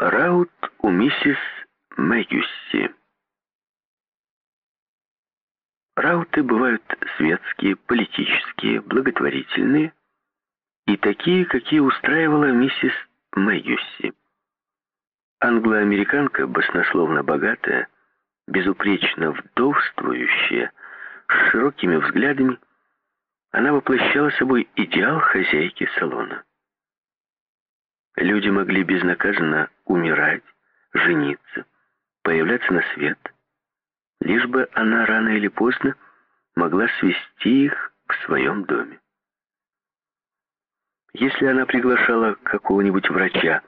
Раут у миссис Мэгюсси. Рауты бывают светские, политические, благотворительные и такие, какие устраивала миссис Мэгюсси. Англоамериканка, баснословно богатая, безупречно вдовствующая, с широкими взглядами, она воплощала собой идеал хозяйки салона. Люди могли безнаказанно умирать, жениться, появляться на свет, лишь бы она рано или поздно могла свести их в своем доме. Если она приглашала какого-нибудь врача,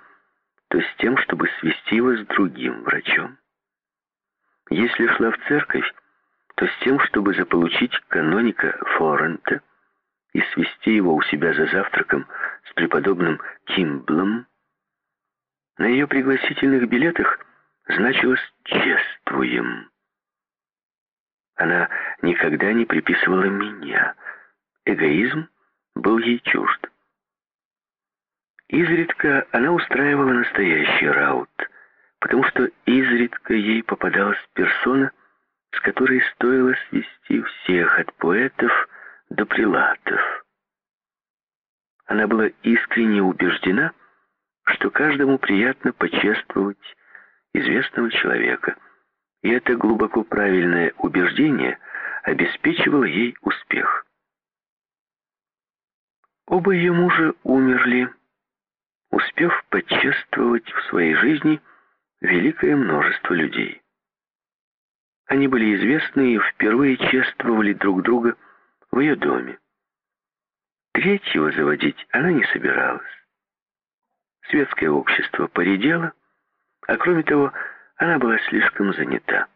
то с тем, чтобы свести его с другим врачом. Если шла в церковь, то с тем, чтобы заполучить каноника Форента и свести его у себя за завтраком с преподобным Кимблом. На ее пригласительных билетах значилось «Чествуем». Она никогда не приписывала меня. Эгоизм был ей чужд. Изредка она устраивала настоящий раут, потому что изредка ей попадалась персона, с которой стоило свести всех от поэтов до прилатов. Она была искренне убеждена, что каждому приятно почествовать известного человека, и это глубоко правильное убеждение обеспечивало ей успех. Оба ее мужа умерли, успев почувствовать в своей жизни великое множество людей. Они были известны и впервые чествовали друг друга в ее доме. Третьего заводить она не собиралась. Светское общество поредело, а кроме того, она была слишком занята.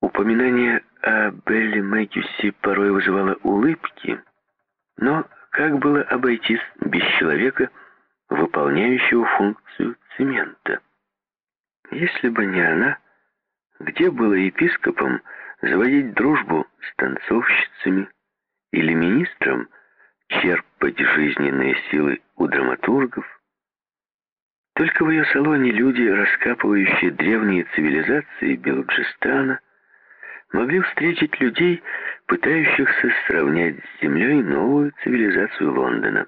Упоминание о Белли Мэгюси порой вызывало улыбки, но как было обойтись без человека, выполняющего функцию цемента? Если бы не она, где было епископом заводить дружбу с танцовщицами или министром черпать жизненные силы у драматургов? Только в ее салоне люди, раскапывающие древние цивилизации Белуджистана, могли встретить людей, пытающихся сравнять с землей новую цивилизацию Лондона.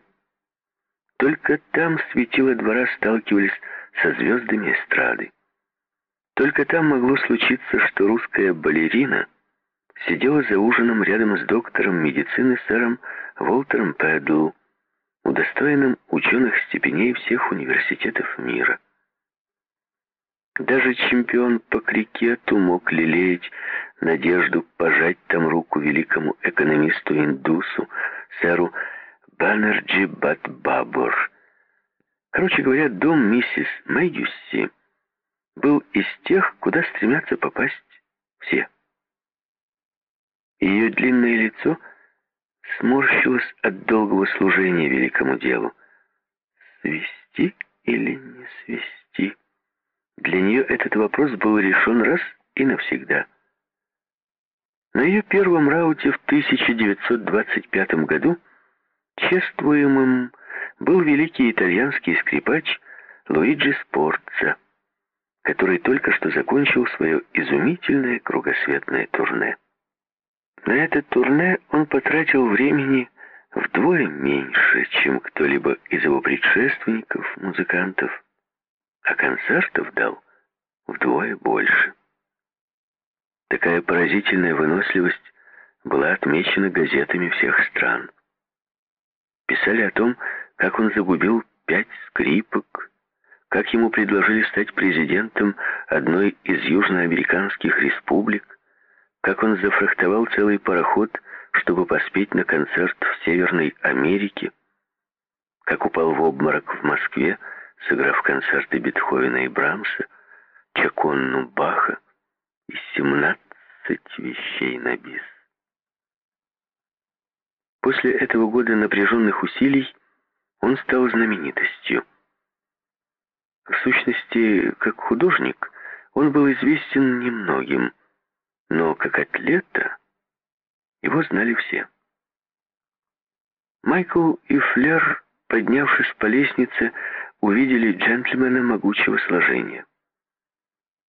Только там светила двора сталкивались со звездами эстрады. Только там могло случиться, что русская балерина сидела за ужином рядом с доктором медицины сэром Волтером Пэдл, удостоенным ученых степеней всех университетов мира. Даже чемпион по крикету мог лелеять надежду пожать там руку великому экономисту-индусу, сэру Баннерджи Батбабур. Короче говоря, дом миссис Мэгюсси был из тех, куда стремятся попасть все. Ее длинное лицо сморщилось от долгого служения великому делу. Свести или не свести? Для нее этот вопрос был решен раз и навсегда. На ее первом рауте в 1925 году чествуемым был великий итальянский скрипач Луиджи Спорца, который только что закончил свое изумительное кругосветное турне. На это турне он потратил времени вдвое меньше, чем кто-либо из его предшественников, музыкантов а концертов дал вдвое больше. Такая поразительная выносливость была отмечена газетами всех стран. Писали о том, как он загубил пять скрипок, как ему предложили стать президентом одной из южноамериканских республик, как он зафрахтовал целый пароход, чтобы поспеть на концерт в Северной Америке, как упал в обморок в Москве, сыграв концерты Бетховена и Брамса, Чаконну Баха и 17 вещей на бис. После этого года напряженных усилий он стал знаменитостью. В сущности, как художник, он был известен немногим, но как атлета его знали все. Майкл и Флер, поднявшись по лестнице, увидели джентльмена могучего сложения.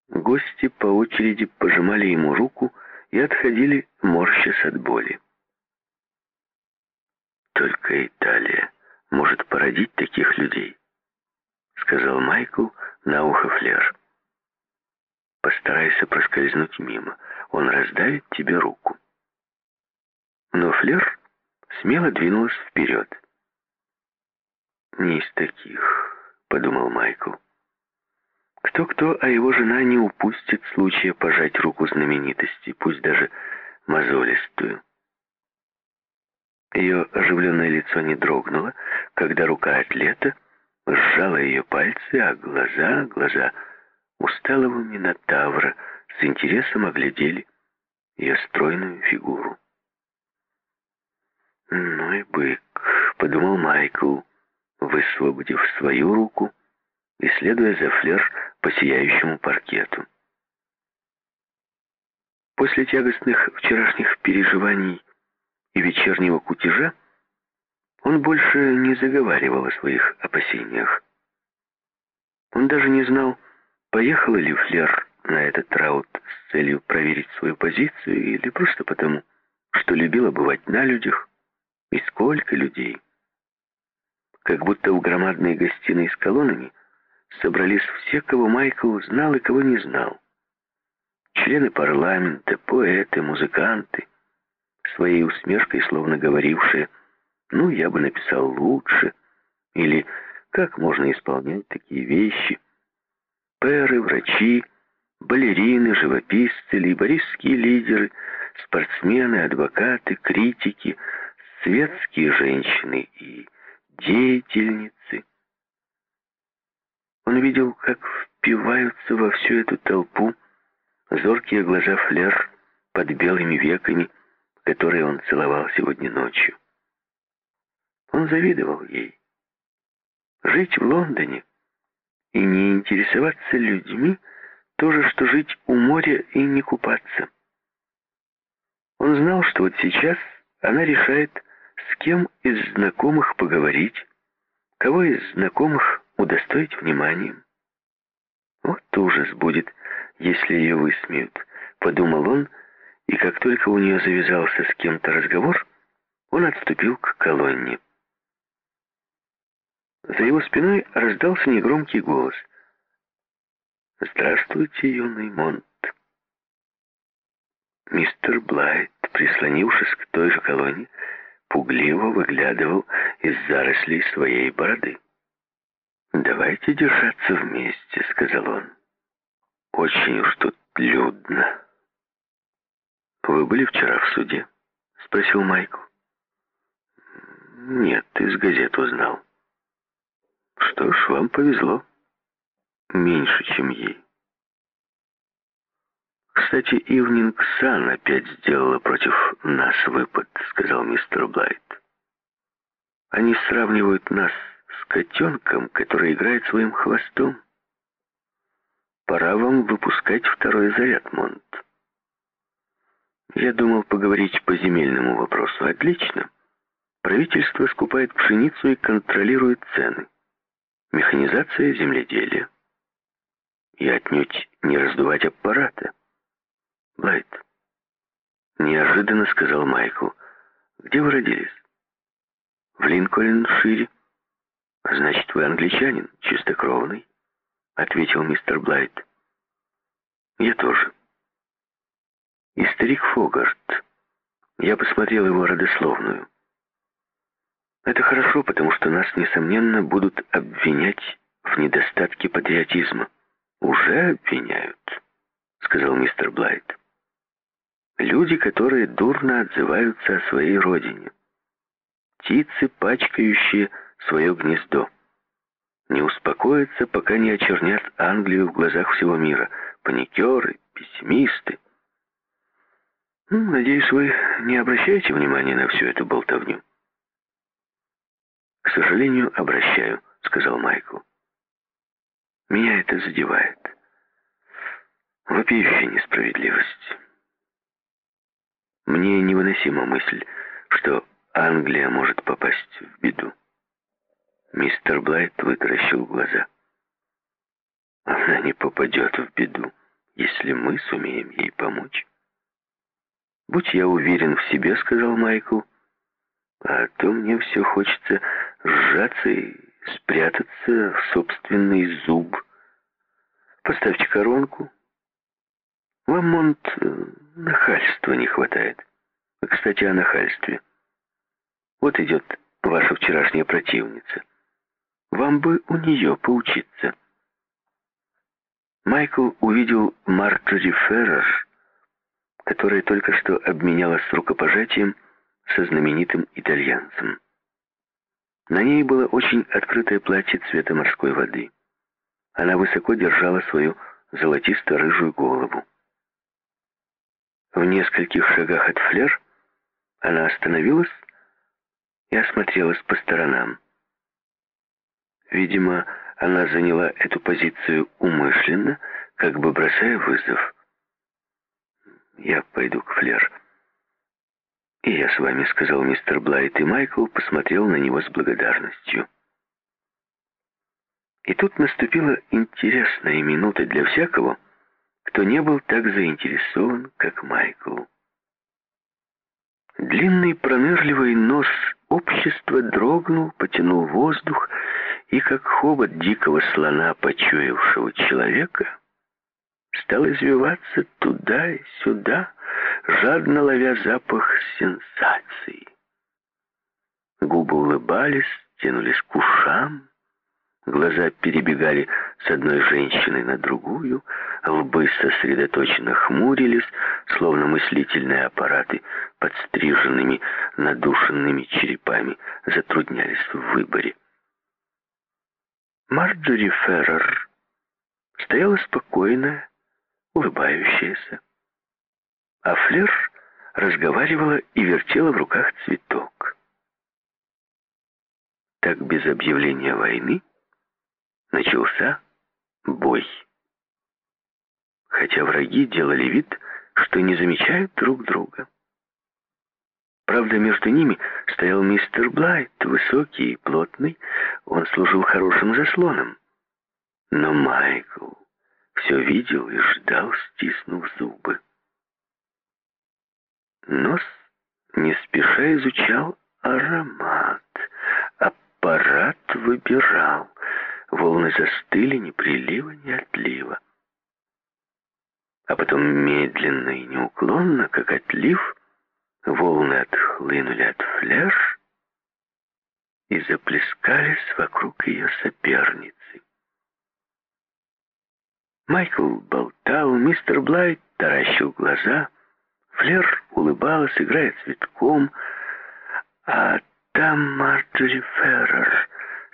Гости по очереди пожимали ему руку и отходили, морщась от боли. Только Италия может породить таких людей, сказал Майкл на ухо Флер. Постарайся проскользнуть мимо, он раздавит тебе руку. Но Флер смело двинулась вперед. «Не из таких», — подумал Майкл. Кто-кто, а его жена не упустит случая пожать руку знаменитости, пусть даже мозолистую. Ее оживленное лицо не дрогнуло, когда рука атлета сжала ее пальцы, а глаза, глаза усталого Минотавра с интересом оглядели ее стройную фигуру. «Ну и бык», — подумал Майкл, высвободив свою руку и следуя за флер по сияющему паркету. После тягостных вчерашних переживаний и вечернего кутежа он больше не заговаривал о своих опасениях. Он даже не знал, поехала ли Флер на этот раут с целью проверить свою позицию или просто потому, что любила бывать на людях, и сколько людей. Как будто в громадной гостиной с колоннами собрались все, кого Майкл знал и кого не знал. Члены парламента, поэты, музыканты, своей усмешкой словно говорившие «ну, я бы написал лучше» или «как можно исполнять такие вещи». Пэры, врачи, балерины, живописцы, лейбористские лидеры, спортсмены, адвокаты, критики, светские женщины и деятельницы. Он видел, как впиваются во всю эту толпу зоркие глаза Флер под белыми веками, которые он целовал сегодня ночью. Он завидовал ей. Жить в Лондоне и не интересоваться людьми то же, что жить у моря и не купаться. Он знал, что вот сейчас она решает, с кем из знакомых поговорить, кого из знакомых удостоить вниманием. Вот ужас будет, если ее высмеют, подумал он, и как только у нее завязался с кем-то разговор, он отступил к колонне. За его спиной раздался негромкий голос. «Здравствуйте, юный Монт». Мистер Блайт, прислонившись к той же колонне, пугливо выглядывал из зарослей своей бороды. «Давайте держаться вместе», — сказал он. «Очень уж тут людно». «Вы были вчера в суде?» — спросил Майкл. «Нет, из газет узнал». «Что ж, вам повезло. Меньше, чем ей». «Кстати, Ивнинг Сан опять сделала против нас выпад», — сказал мистер Блайт. «Они сравнивают нас с котенком, который играет своим хвостом. Пора вам выпускать второй заряд, Монт». Я думал поговорить по земельному вопросу. Отлично. Правительство скупает пшеницу и контролирует цены. Механизация земледелия. И отнюдь не раздувать аппарата. Блайт. Неожиданно сказал Майкл. Где вы родились? В Линкольншире. Значит, вы англичанин, чистокровный, ответил мистер Блайт. Я тоже и старик Фогарт. Я посмотрел его родословную. Это хорошо, потому что нас, несомненно, будут обвинять в недостатке патриотизма. Уже обвиняют, сказал мистер Блайт. Люди, которые дурно отзываются о своей родине. Птицы, пачкающие свое гнездо. Не успокоятся, пока не очернят Англию в глазах всего мира. Паникеры, пессимисты. Надеюсь, вы не обращаете внимания на всю эту болтовню. К сожалению, обращаю, сказал Майкл. Меня это задевает. Вопиющая несправедливость. Мне невыносима мысль, что Англия может попасть в беду. Мистер Блайт вытаращил глаза. Она не попадет в беду, если мы сумеем ей помочь. «Будь я уверен в себе», — сказал Майкл, — «а то мне все хочется сжаться и спрятаться в собственный зуб. Поставьте коронку. Вам, Монт, нахальства не хватает. Кстати, о нахальстве. Вот идет ваша вчерашняя противница. Вам бы у нее поучиться». Майкл увидел Марджори Феррер, которая только что обменялась рукопожатием со знаменитым итальянцем. На ней было очень открытое платье цвета морской воды. Она высоко держала свою золотисто-рыжую голову. В нескольких шагах от флер она остановилась и осмотрелась по сторонам. Видимо, она заняла эту позицию умышленно, как бы бросая вызов. «Я пойду к Флер». «И я с вами», — сказал мистер Блайт, и Майкл посмотрел на него с благодарностью. И тут наступила интересная минута для всякого, кто не был так заинтересован, как Майкл. Длинный пронырливый нос общества дрогнул, потянул воздух, и как хобот дикого слона, почуявшего человека, стал извиваться туда и сюда, жадно ловя запах сенсаций. Губы улыбались, тянулись к ушам, глаза перебегали с одной женщины на другую, лбы сосредоточенно хмурились, словно мыслительные аппараты, подстриженными, надушенными черепами, затруднялись в выборе. Марджори Феррер стояла спокойная, улыбающаяся. А Флер разговаривала и вертела в руках цветок. Так без объявления войны начался бой. Хотя враги делали вид, что не замечают друг друга. Правда, между ними стоял мистер Блайт, высокий и плотный. Он служил хорошим заслоном. Но Майкл все видел и ждал, стиснув зубы. Нос не спеша изучал аромат. Аппарат выбирал. Волны застыли ни прилива, ни отлива. А потом медленно и неуклонно, как отлив, волны отхлынули от фляж и заплескались вокруг ее соперницы. Майкл болтал, мистер Блайт таращил глаза, Флер улыбалась, играя цветком, а там Марджори Феррер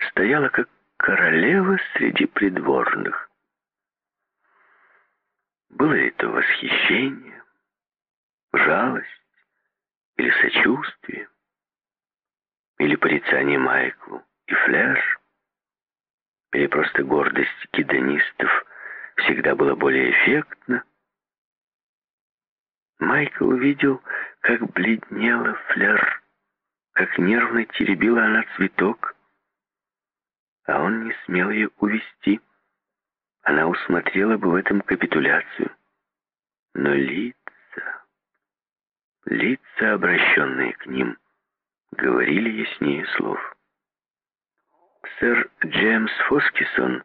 стояла как королева среди придворных. Было ли это восхищение, жалость или сочувствие, или порицание Майклу и Флер, или просто гордость гедонистов всегда было более эффектно. Майкл увидел, как бледнела Флер, как нервно теребила она цветок, а он не смел ее увести. Она усмотрела бы в этом капитуляцию. Но лица, лица, обращенные к ним, говорили яснее слов. Сэр Джеймс Фоскисон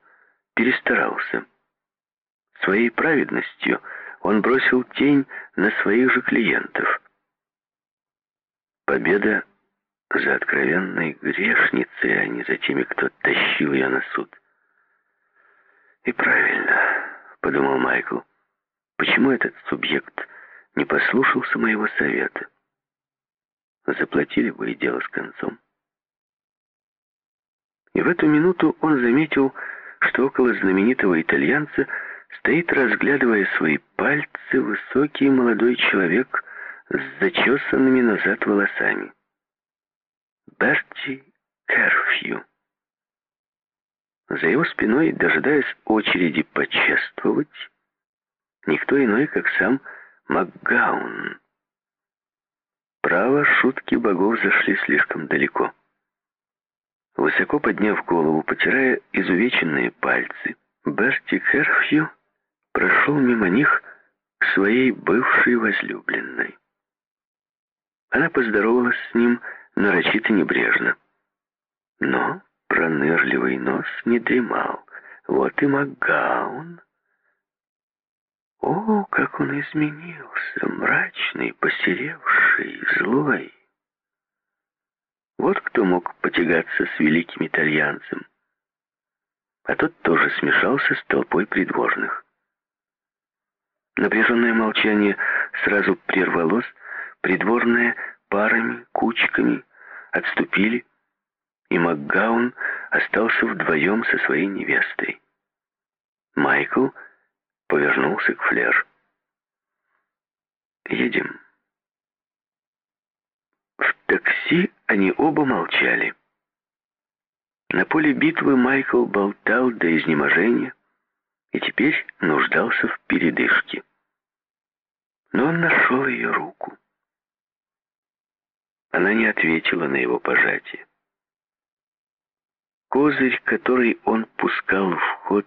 перестарался. Своей праведностью он бросил тень на своих же клиентов. Победа за откровенной грешницей, а не за теми, кто тащил ее на суд. И правильно, подумал Майкл, почему этот субъект не послушался моего совета? Заплатили бы и дело с концом. И в эту минуту он заметил, что около знаменитого итальянца Стоит, разглядывая свои пальцы, высокий молодой человек с зачесанными назад волосами. Берти Керфью. За его спиной, дожидаясь очереди почествовать, никто иной, как сам Макгаун. Право, шутки богов зашли слишком далеко. Высоко подняв голову, потирая изувеченные пальцы, Берти Керхью прошел мимо них к своей бывшей возлюбленной. Она поздоровалась с ним нарочито небрежно. Но пронырливый нос не дремал. Вот и Макгаун. О, как он изменился, мрачный, посеревший, злой. Вот кто мог потягаться с великим итальянцем. А тот тоже смешался с толпой придворных. Напряженное молчание сразу прервалось, придворные парами, кучками отступили, и Макгаун остался вдвоем со своей невестой. Майкл повернулся к Флер. «Едем». В такси они оба молчали. На поле битвы Майкл болтал до изнеможения и теперь нуждался в передышке. Но он нашел ее руку. Она не ответила на его пожатие. Козырь, который он пускал в ход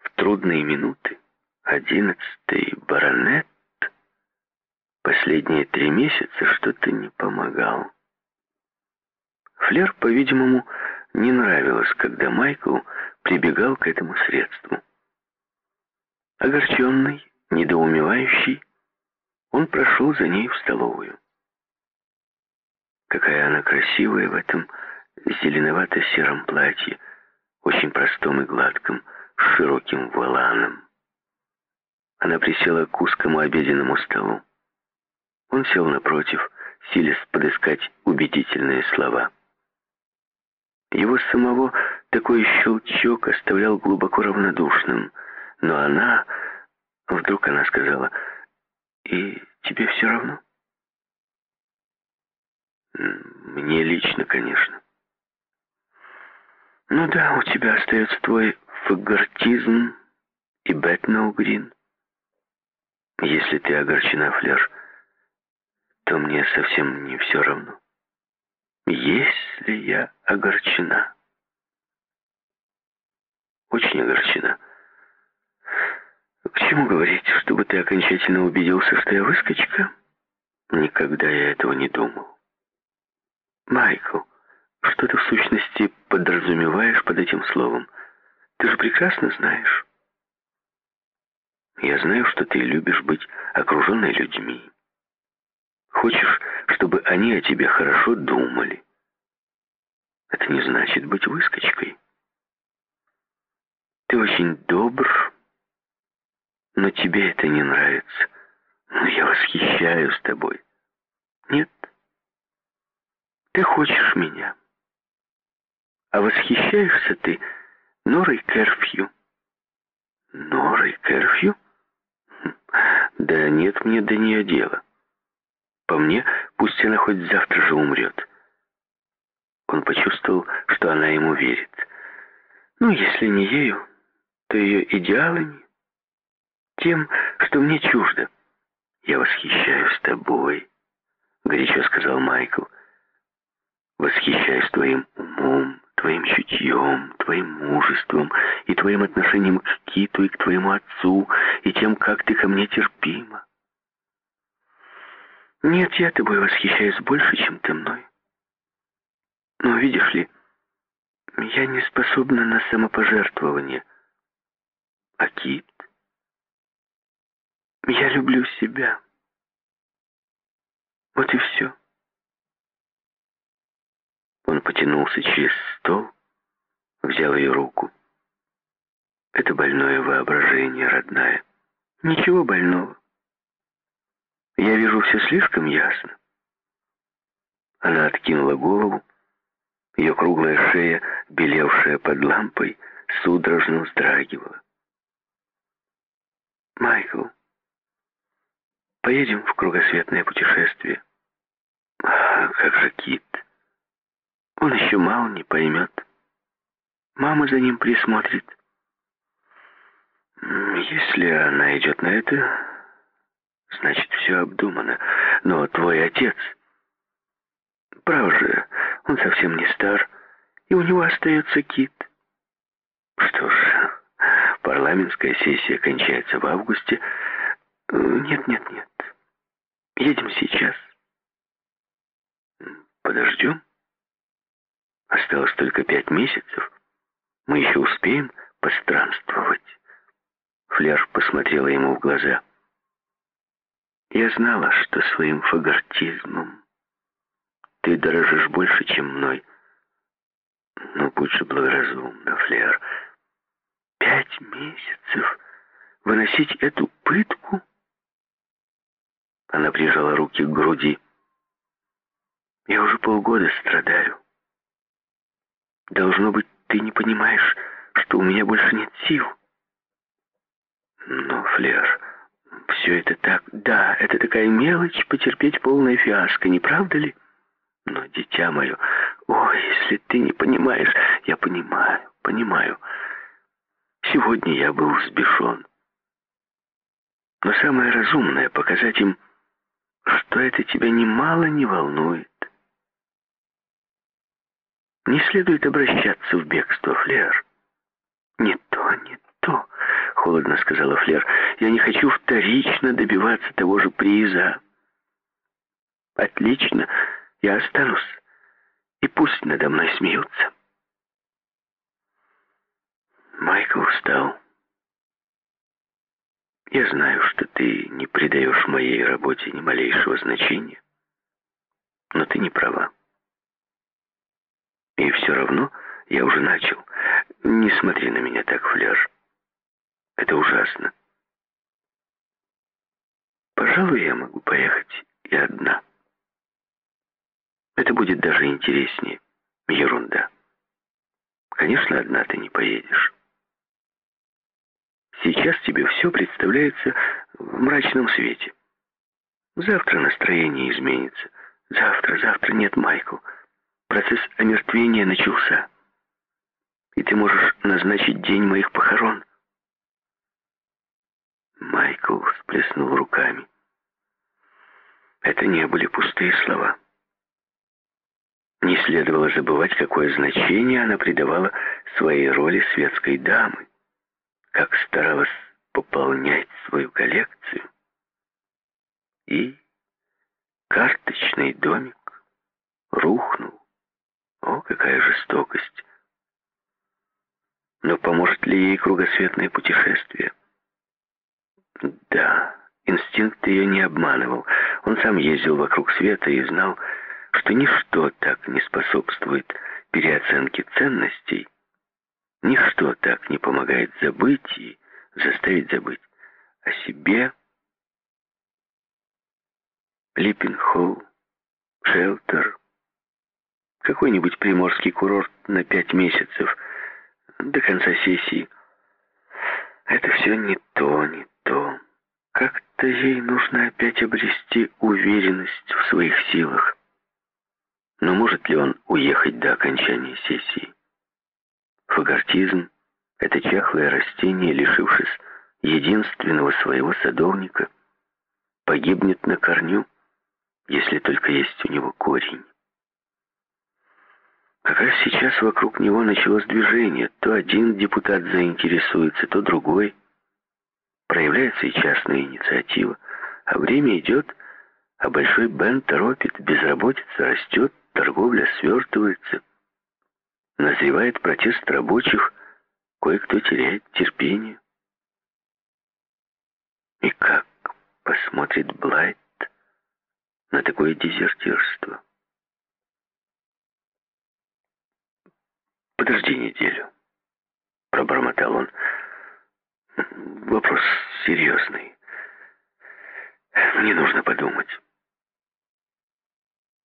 в трудные минуты, одиннадцатый баронет, последние три месяца что-то не помогал. Флер, по-видимому, не нравилось, когда Майкл прибегал к этому средству. Огорченный, недоумевающий, он прошел за ней в столовую. Какая она красивая в этом зеленовато-сером платье, очень простом и гладком, с широким воланом. Она присела к узкому обеденному столу. Он сел напротив, силясь подыскать убедительные слова. Его самого такой щелчок оставлял глубоко равнодушным, но она, вдруг она сказала, «И тебе все равно?» «Мне лично, конечно». Ну да, у тебя остается твой фагортизм и Бэтноу Грин. Если ты огорчена, Флер, то мне совсем не все равно. Если я огорчена. Очень огорчена. К чему говорить, чтобы ты окончательно убедился, что я выскочка? Никогда я этого не думал. Майкл, что ты в сущности подразумеваешь под этим словом? Ты же прекрасно знаешь. Я знаю, что ты любишь быть окруженной людьми. Хочешь, чтобы они о тебе хорошо думали. Это не значит быть выскочкой. Ты очень добр, но тебе это не нравится. Но я восхищаюсь тобой. Нет, ты хочешь меня. А восхищаешься ты Норой Керфью. Норой Керфью? Хм, да нет мне до нее дела. По мне, пусть она хоть завтра же умрет. Он почувствовал, что она ему верит. Ну, если не ею, то ее идеалами, тем, что мне чуждо. «Я восхищаюсь тобой», — горячо сказал Майкл. «Восхищаюсь твоим умом, твоим чутьем, твоим мужеством и твоим отношением к Киту и к твоему отцу, и тем, как ты ко мне терпима. Нет, я тобой восхищаюсь больше, чем ты мной. Но, видишь ли, я не способна на самопожертвование. А Кит? Я люблю себя. Вот и все. Он потянулся через стол, взял ее руку. Это больное воображение, родная. Ничего больного. Я вижу все слишком ясно. Она откинула голову. Ее круглая шея, белевшая под лампой, судорожно вздрагивала. «Майкл, поедем в кругосветное путешествие?» «А, как же Кит!» Он еще мало не поймет. Мама за ним присмотрит. Если она идет на это, значит, все обдумано. Но твой отец... Право же, он совсем не стар, и у него остается кит. Что ж, парламентская сессия кончается в августе. Нет, нет, нет. Едем сейчас. Подождем. Осталось только пять месяцев. Мы еще успеем постранствовать. Флер посмотрела ему в глаза. Я знала, что своим фагортизмом ты дорожишь больше, чем мной. Но будь же благоразумна, Флер. Пять месяцев выносить эту пытку? Она прижала руки к груди. Я уже полгода страдаю. Должно быть, ты не понимаешь, что у меня больше нет сил. Но, Флер, все это так... Да, это такая мелочь, потерпеть полное фиаско, не правда ли? Но, дитя мое, ой, если ты не понимаешь, я понимаю, понимаю. Сегодня я был взбешен. Но самое разумное — показать им, что это тебя немало не волнует. Не следует обращаться в бегство, Флер. Не то, не то, холодно сказала Флер. Я не хочу вторично добиваться того же приза. Отлично, я останусь. И пусть надо мной смеются. Майкл встал. Я знаю, что ты не придаешь моей работе ни малейшего значения, но ты не права. И все равно я уже начал. Не смотри на меня так, Фляж. Это ужасно. Пожалуй, я могу поехать и одна. Это будет даже интереснее. Ерунда. Конечно, одна ты не поедешь. Сейчас тебе все представляется в мрачном свете. Завтра настроение изменится. Завтра, завтра нет, Майкл. Процесс омертвения начался. И ты можешь назначить день моих похорон. Майкл всплеснул руками. Это не были пустые слова. Не следовало забывать, какое значение она придавала своей роли светской дамы, как старалась пополнять свою коллекцию. И карточный домик рухнул. О, какая жестокость! Но поможет ли ей кругосветное путешествие? Да, инстинкт ее не обманывал. Он сам ездил вокруг света и знал, что ничто так не способствует переоценке ценностей, ничто так не помогает забыть и заставить забыть о себе. Липпенхолл, Шелтер, какой-нибудь приморский курорт на пять месяцев до конца сессии. Это все не то, не то. Как-то ей нужно опять обрести уверенность в своих силах. Но может ли он уехать до окончания сессии? Фагортизм — это чахлое растение, лишившись единственного своего садовника, погибнет на корню, если только есть у него корень. Как раз сейчас вокруг него началось движение. То один депутат заинтересуется, то другой. Проявляется и частная инициатива. А время идет, а Большой Бен торопит, безработица растет, торговля свертывается. Назревает протест рабочих, кое-кто теряет терпение. И как посмотрит Блайт на такое дезертирство? «Подожди неделю», — пробормотал он. «Вопрос серьезный. Мне нужно подумать».